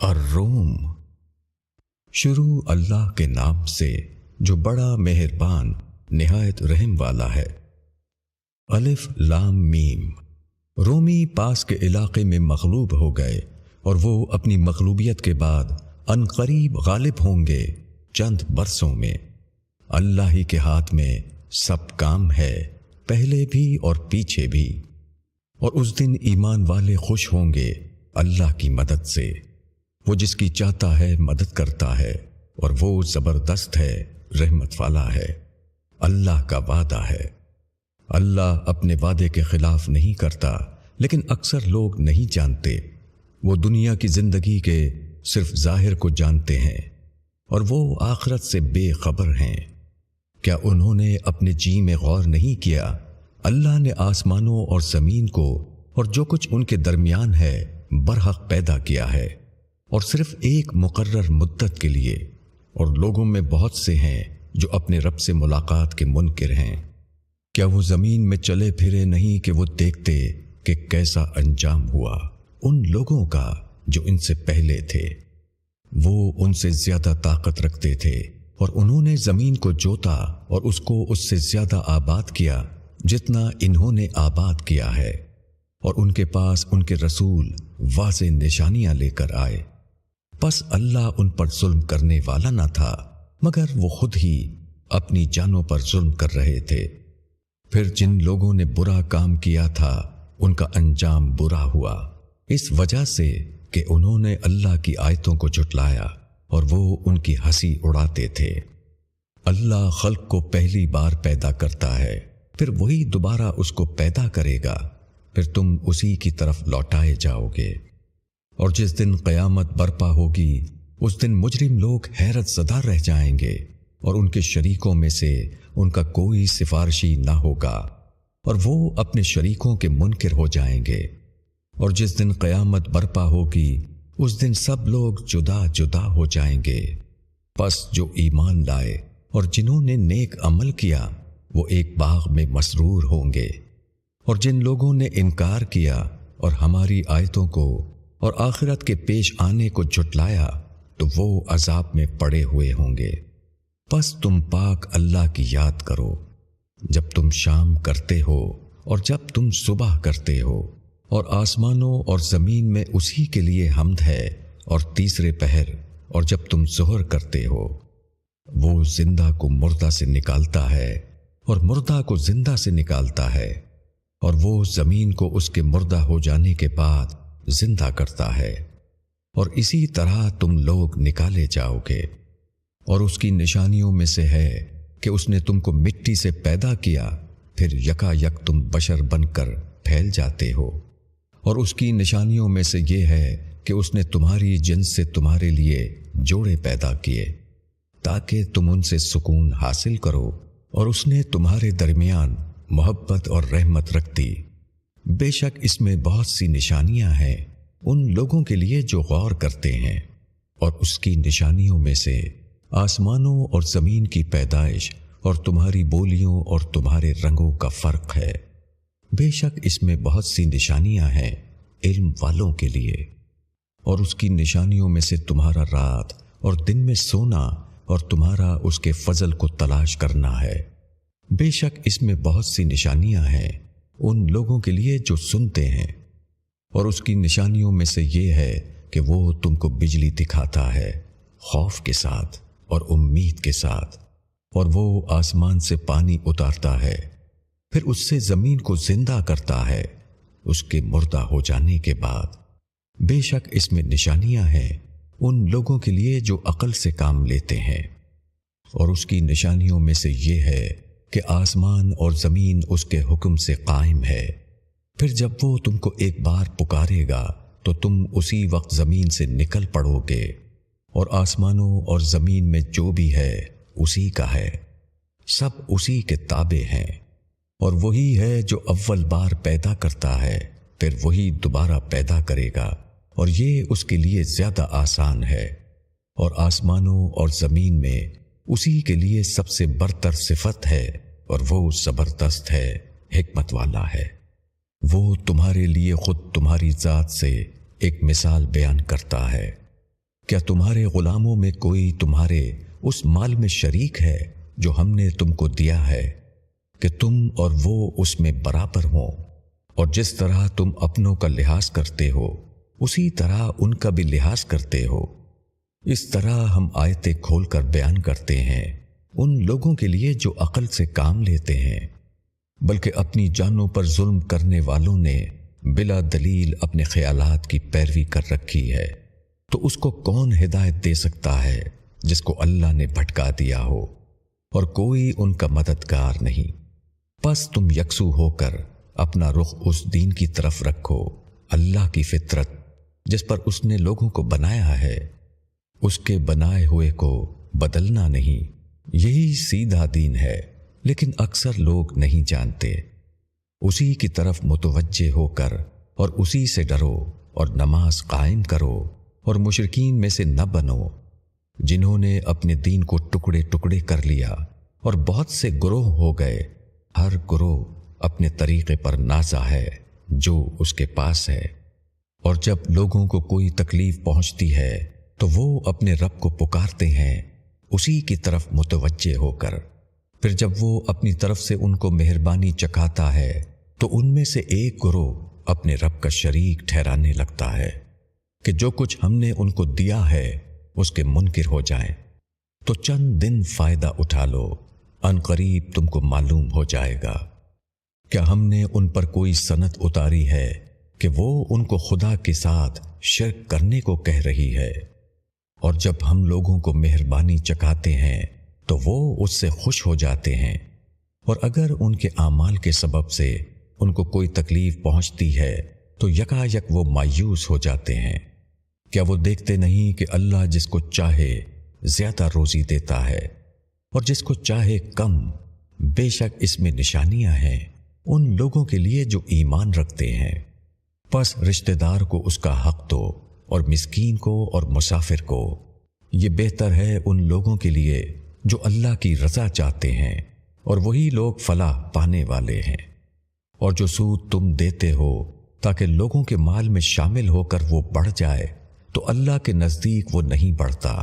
الروم۔ شروع اللہ کے نام سے جو بڑا مہربان، نہایت رحم والا ہے۔ الف لام میم۔ رومی پاس کے علاقے میں مغلوب ہو گئے اور وہ اپنی مغلوبیت کے بعد ان قریب غالب ہوں گے چند برسوں میں۔ اللہ ہی کے ہاتھ میں سب کام ہے، پہلے بھی اور پیچھے بھی۔ اور اس دن ایمان والے خوش ہوں گے اللہ کی مدد سے۔ وہ جس کی چاہتا ہے مدد کرتا ہے اور وہ زبردست ہے، رحمت والا ہے۔ اللہ کا وعدہ ہے۔ اللہ اپنے وعدے کے خلاف نہیں کرتا، لیکن اکثر لوگ نہیں جانتے۔ وہ دنیا کی زندگی کے صرف ظاہر کو جانتے ہیں اور وہ آخرت سے بے خبر ہیں۔ کیا انہوں نے اپنے جی میں غور نہیں کیا؟ اللہ نے آسمانوں اور زمین کو اور جو کچھ ان کے درمیان ہے، برحق پیدا کیا ہے۔ اور صرف ایک مقرر مدت کے لیے، اور لوگوں میں بہت سے ہیں جو اپنے رب سے ملاقات کے منکر ہیں۔ کیا وہ زمین میں چلے پھرے نہیں کہ وہ دیکھتے کہ کیسا انجام ہوا؟ ان لوگوں کا جو ان سے پہلے تھے، وہ ان سے زیادہ طاقت رکھتے تھے، اور انہوں نے زمین کو جوتا اور اس کو اس سے زیادہ آباد کیا جتنا انہوں نے آباد کیا ہے۔ اور ان کے پاس ان کے رسول واضح نشانیاں لے کر آئے۔ بس اللہ ان پر ظلم کرنے والا نہ تھا، مگر وہ خود ہی اپنی جانوں پر ظلم کر رہے تھے۔ پھر جن لوگوں نے برا کام کیا تھا، ان کا انجام برا ہوا۔ اس وجہ سے کہ انہوں نے اللہ کی آیتوں کو جھٹلایا اور وہ ان کی ہنسی اڑاتے تھے۔ اللہ خلق کو پہلی بار پیدا کرتا ہے، پھر وہی دوبارہ اس کو پیدا کرے گا۔ پھر تم اسی کی طرف لوٹائے جاؤ گے۔ اور جس دن قیامت برپا ہوگی، اس دن مجرم لوگ حیرت زدہ رہ جائیں گے اور ان کے شریکوں میں سے ان کا کوئی سفارشی نہ ہوگا اور وہ اپنے شریکوں کے منکر ہو جائیں گے۔ اور جس دن قیامت برپا ہوگی، اس دن سب لوگ جدا جدا ہو جائیں گے۔ پس جو ایمان لائے اور جنہوں نے نیک عمل کیا، وہ ایک باغ میں مسرور ہوں گے۔ اور جن لوگوں نے انکار کیا اور ہماری آیتوں کو اور آخرت کے پیش آنے کو جھٹلایا تو وہ عذاب میں پڑے ہوئے ہوں گے۔ بس تم پاک اللہ کی یاد کرو۔ جب تم شام کرتے ہو اور جب تم صبح کرتے ہو اور آسمانوں اور زمین میں اسی کے لیے حمد ہے اور تیسرے پہر اور جب تم ظہر کرتے ہو، وہ زندہ کو مردہ سے نکالتا ہے اور مردہ کو زندہ سے نکالتا ہے اور وہ زمین کو اس کے مردہ ہو جانے کے بعد زندہ کرتا ہے۔ اور اسی طرح تم لوگ نکالے جاؤ گے۔ اور اس کی نشانیوں میں سے ہے کہ اس نے تم کو مٹی سے پیدا کیا، پھر یکا یک تم بشر بن کر پھیل جاتے ہو۔ اور اس کی نشانیوں میں سے یہ ہے کہ اس نے تمہاری جنس سے تمہارے لیے جوڑے پیدا کیے، تاکہ تم ان سے سکون حاصل کرو۔ اور اس نے تمہارے درمیان محبت اور رحمت رکھ دی۔ بے شک اس میں بہت سی نشانیاں ہیں ان لوگوں کے لیے جو غور کرتے ہیں اور اس کی نشانیوں میں سے آسمانوں اور زمین کی پیدائش اور تمہاری بولیوں اور تمہارے رنگوں کا فرق ہے۔ بے شک اس میں بہت سی نشانیاں ہیں علم والوں کے لیے۔ اور اس کی نشانیوں میں سے تمہارا رات اور دن میں سونا اور تمہارا اس کے فضل کو تلاش کرنا ہے۔ بے شک اس میں بہت سی نشانیاں ہیں۔ ان لوگوں کے لیے جو سنتے ہیں۔ اور اس کی نشانیوں میں سے یہ ہے کہ وہ تم کو بجلی دکھاتا ہے خوف کے ساتھ اور امید کے ساتھ، اور وہ آسمان سے پانی اتارتا ہے۔ پھر اس سے زمین کو زندہ کرتا ہے۔ اس کے مردہ ہو جانے کے بعد بے شک اس میں نشانیاں ہیں ان لوگوں کے لیے جو عقل سے کام لیتے ہیں۔ اور اس کی نشانیوں میں سے یہ ہے کہ آسمان اور زمین اس کے حکم سے قائم ہے۔ پھر جب وہ تم کو ایک بار پکارے گا، تو تم اسی وقت زمین سے نکل پڑو گے۔ اور آسمانوں اور زمین میں جو بھی ہے، اسی کا ہے۔ سب اسی کے تابع ہیں۔ اور وہی ہے جو اول بار پیدا کرتا ہے، پھر وہی دوبارہ پیدا کرے گا۔ اور یہ اس کے لیے زیادہ آسان ہے۔ اور آسمانوں اور زمین میں اسی کے لیے سب سے برتر صفت ہے اور وہ زبردست ہے، حکمت والا ہے۔ وہ تمہارے لیے خود تمہاری ذات سے ایک مثال بیان کرتا ہے۔ کیا تمہارے غلاموں میں کوئی تمہارے اس مال میں شریک ہے جو ہم نے تم کو دیا ہے؟ کہ تم اور وہ اس میں برابر ہوں۔ اور جس طرح تم اپنوں کا لحاظ کرتے ہو، اسی طرح ان کا بھی لحاظ کرتے ہو۔ اس طرح ہم آیتیں کھول کر بیان کرتے ہیں ان لوگوں کے لیے جو عقل سے کام لیتے ہیں، بلکہ اپنی جانوں پر ظلم کرنے والوں نے بلا دلیل اپنے خیالات کی پیروی کر رکھی ہے۔ تو اس کو کون ہدایت دے سکتا ہے جس کو اللہ نے بھٹکا دیا ہو؟ اور کوئی ان کا مددگار نہیں۔ بس تم یکسو ہو کر اپنا رخ اس دین کی طرف رکھو، اللہ کی فطرت، جس پر اس نے لوگوں کو بنایا ہے۔ اس کے بنائے ہوئے کو بدلنا نہیں۔ یہی سیدھا دین ہے، لیکن اکثر لوگ نہیں جانتے۔ اسی کی طرف متوجہ ہو کر اور اسی سے ڈرو اور نماز قائم کرو اور مشرقین میں سے نہ بنو، جنہوں نے اپنے دین کو ٹکڑے ٹکڑے کر لیا اور بہت سے گروہ ہو گئے۔ ہر گروہ اپنے طریقے پر نازا ہے، جو اس کے پاس ہے۔ اور جب لوگوں کو کوئی تکلیف پہنچتی ہے تو وہ اپنے رب کو پکارتے ہیں، اسی کی طرف متوجہ ہو کر۔ پھر جب وہ اپنی طرف سے ان کو مہربانی چکھاتا ہے، تو ان میں سے ایک گروہ اپنے رب کا شریک ٹھہرانے لگتا ہے کہ جو کچھ ہم نے ان کو دیا ہے، اس کے منکر ہو جائیں۔ تو چند دن فائدہ اٹھا لو، ان قریب تم کو معلوم ہو جائے گا۔ کیا ہم نے ان پر کوئی صنعت اتاری ہے کہ وہ ان کو خدا کے ساتھ شرک کرنے کو کہہ رہی ہے؟ اور جب ہم لوگوں کو مہربانی چکاتے ہیں، تو وہ اس سے خوش ہو جاتے ہیں۔ اور اگر ان کے اعمال کے سبب سے ان کو کوئی تکلیف پہنچتی ہے، تو یکا یک وہ مایوس ہو جاتے ہیں۔ کیا وہ دیکھتے نہیں کہ اللہ جس کو چاہے زیادہ روزی دیتا ہے، اور جس کو چاہے کم، بے شک اس میں نشانیاں ہیں ان لوگوں کے لیے جو ایمان رکھتے ہیں۔ پس رشتہ دار کو اس کا حق تو اور مسکین کو اور مسافر کو۔ یہ بہتر ہے ان لوگوں کے لیے جو اللہ کی رضا چاہتے ہیں، اور وہی لوگ فلاح پانے والے ہیں۔ اور جو سود تم دیتے ہو تاکہ لوگوں کے مال میں شامل ہو کر وہ بڑھ جائے، تو اللہ کے نزدیک وہ نہیں بڑھتا۔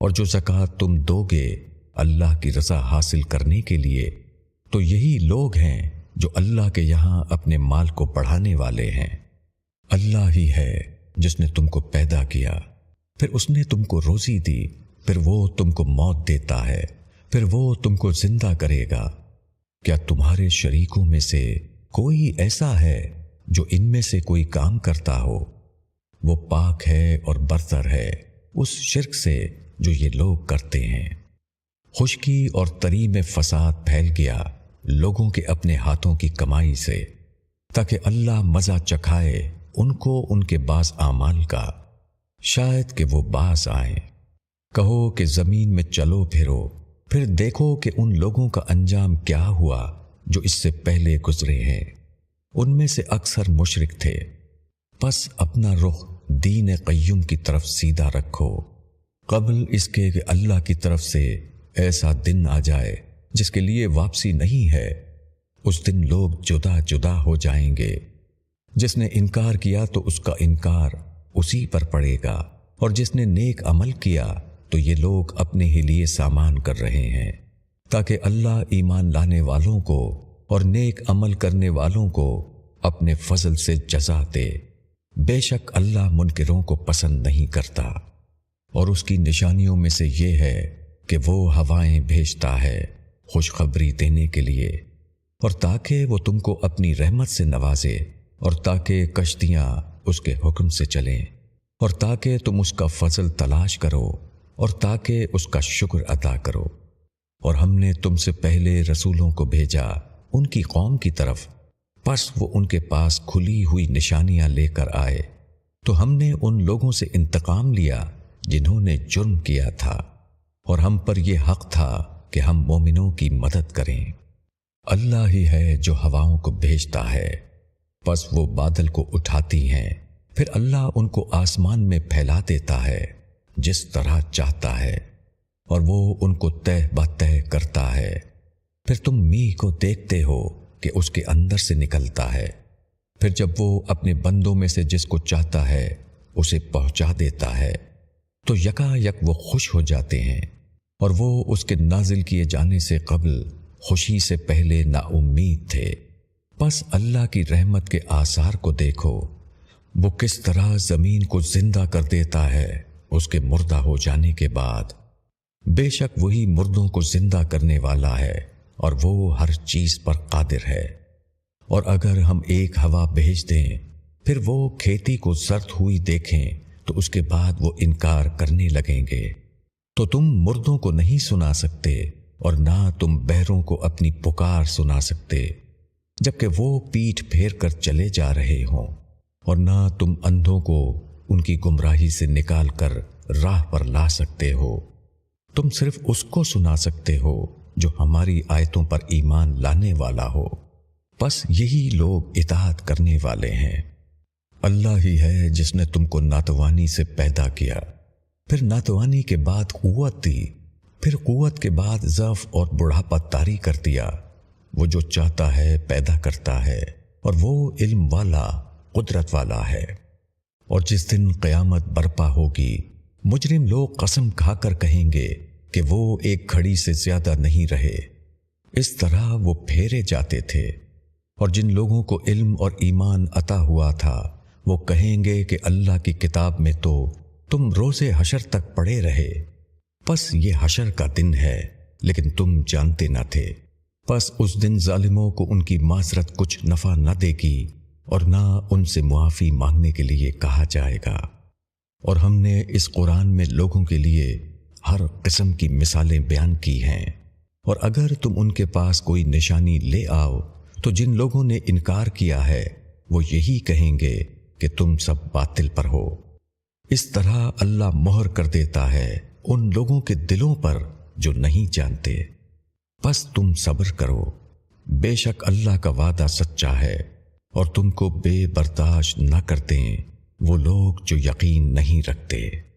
اور جو زکوٰۃ تم دو گے اللہ کی رضا حاصل کرنے کے لیے، تو یہی لوگ ہیں جو اللہ کے یہاں اپنے مال کو بڑھانے والے ہیں۔ اللہ ہی ہے۔ جس نے تم کو پیدا کیا۔ پھر اس نے تم کو روزی دی۔ پھر وہ تم کو موت دیتا ہے۔ پھر وہ تم کو زندہ کرے گا۔ کیا تمہارے شریکوں میں سے کوئی ایسا ہے جو ان میں سے کوئی کام کرتا ہو؟ وہ پاک ہے اور برتر ہے۔ اس شرک سے جو یہ لوگ کرتے ہیں۔ خشکی اور تری میں فساد پھیل گیا لوگوں کے اپنے ہاتھوں کی کمائی سے، تاکہ اللہ مزہ چکھائے۔ ان کو ان کے باس اعمال کا، شاید کہ وہ باس آئیں کہو کہ زمین میں چلو پھرو، پھر دیکھو کہ ان لوگوں کا انجام کیا ہوا جو اس سے پہلے گزرے ہیں۔ ان میں سے اکثر مشرق تھے۔ بس اپنا رخ دین قیم کی طرف سیدھا رکھو۔ قبل اس کے کہ اللہ کی طرف سے ایسا دن آ جائے جس کے لیے واپسی نہیں ہے، اس دن لوگ جدا جدا ہو جائیں گے۔ جس نے انکار کیا تو اس کا انکار اسی پر پڑے گا، اور جس نے نیک عمل کیا تو یہ لوگ اپنے ہی لیے سامان کر رہے ہیں۔ تاکہ اللہ ایمان لانے والوں کو اور نیک عمل کرنے والوں کو اپنے فضل سے جزا دے۔ بے شک اللہ منکروں کو پسند نہیں کرتا۔ اور اس کی نشانیوں میں سے یہ ہے کہ وہ ہوائیں بھیجتا ہے خوشخبری دینے کے لیے، اور تاکہ وہ تم کو اپنی رحمت سے نوازے۔ اور تاکہ کشتیاں اس کے حکم سے چلیں اور تاکہ تم اس کا فضل تلاش کرو اور تاکہ اس کا شکر ادا کرو۔ اور ہم نے تم سے پہلے رسولوں کو بھیجا ان کی قوم کی طرف۔ پس وہ ان کے پاس کھلی ہوئی نشانیاں لے کر آئے۔ تو ہم نے ان لوگوں سے انتقام لیا جنہوں نے جرم کیا تھا۔ اور ہم پر یہ حق تھا کہ ہم مومنوں کی مدد کریں۔ اللہ ہی ہے جو ہواؤں کو بھیجتا ہے۔ پس وہ بادل کو اٹھاتی ہیں۔ پھر اللہ ان کو آسمان میں پھیلا دیتا ہے، جس طرح چاہتا ہے، اور وہ ان کو تہ بہ کرتا ہے۔ پھر تم می کو دیکھتے ہو کہ اس کے اندر سے نکلتا ہے۔ پھر جب وہ اپنے بندوں میں سے جس کو چاہتا ہے، اسے پہنچا دیتا ہے، تو یکا یک وہ خوش ہو جاتے ہیں۔ اور وہ اس کے نازل کیے جانے سے قبل خوشی سے پہلے نا امید تھے۔ بس اللہ کی رحمت کے آثار کو دیکھو۔ وہ کس طرح زمین کو زندہ کر دیتا ہے، اس کے مردہ ہو جانے کے بعد۔ بے شک وہی مردوں کو زندہ کرنے والا ہے، اور وہ ہر چیز پر قادر ہے۔ اور اگر ہم ایک ہوا بھیج دیں، پھر وہ کھیتی کو سرد ہوئی دیکھیں، تو اس کے بعد وہ انکار کرنے لگیں گے۔ تو تم مردوں کو نہیں سنا سکتے، اور نہ تم بہروں کو اپنی پکار سنا سکتے۔ جبکہ وہ پیٹ پھیر کر چلے جا رہے ہوں اور نہ تم اندھوں کو ان کی گمراہی سے نکال کر راہ پر لا سکتے ہو۔ تم صرف اس کو سنا سکتے ہو جو ہماری آیتوں پر ایمان لانے والا ہو۔ بس یہی لوگ اطاعت کرنے والے ہیں۔ اللہ ہی ہے جس نے تم کو ناتوانی سے پیدا کیا۔ پھر ناتوانی کے بعد قوت دی۔ پھر قوت کے بعد ضعف اور بڑھاپا تاری کر دیا۔ وہ جو چاہتا ہے پیدا کرتا ہے اور وہ علم والا، قدرت والا ہے۔ اور جس دن قیامت برپا ہوگی، مجرم لوگ قسم کھا کر کہیں گے کہ وہ ایک گھڑی سے زیادہ نہیں رہے۔ اس طرح وہ پھیرے جاتے تھے۔ اور جن لوگوں کو علم اور ایمان عطا ہوا تھا، وہ کہیں گے کہ اللہ کی کتاب میں تو تم روزے حشر تک پڑے رہے۔ پس یہ حشر کا دن ہے، لیکن تم جانتے نہ تھے۔ پس اس دن ظالموں کو ان کی معذرت کچھ نفع نہ دے گی اور نہ ان سے معافی مانگنے کے لیے کہا جائے گا۔ اور ہم نے اس قرآن میں لوگوں کے لیے ہر قسم کی مثالیں بیان کی ہیں۔ اور اگر تم ان کے پاس کوئی نشانی لے آؤ، تو جن لوگوں نے انکار کیا ہے، وہ یہی کہیں گے کہ تم سب باطل پر ہو۔ اس طرح اللہ مہر کر دیتا ہے ان لوگوں کے دلوں پر جو نہیں جانتے۔ بس تم صبر کرو۔ بے شک اللہ کا وعدہ سچا ہے اور تم کو بے برداشت نہ کرتے۔ وہ لوگ جو یقین نہیں رکھتے۔